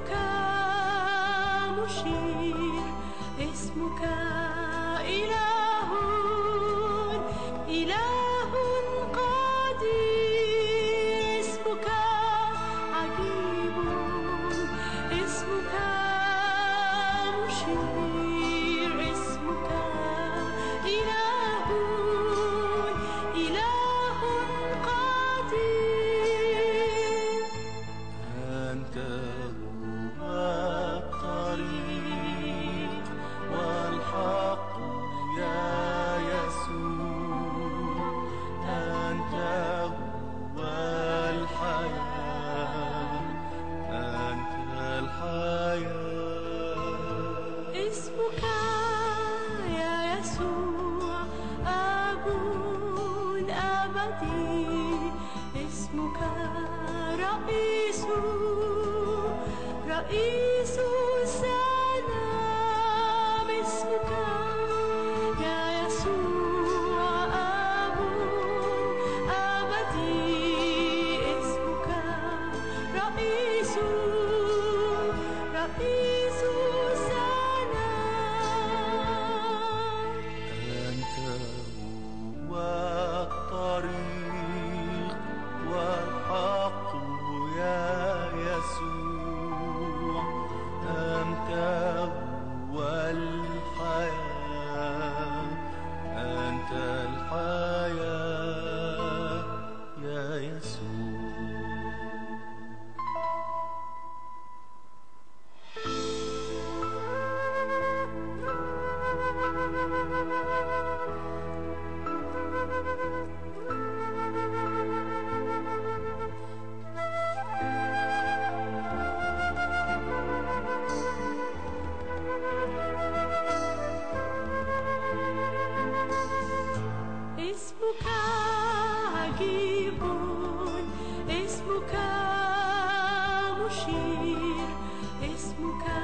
you come. بلدي اسمك رئيس رئيس السلام اسمك يا يسوع أب أبدي اسمك رئيس رئيس lugar.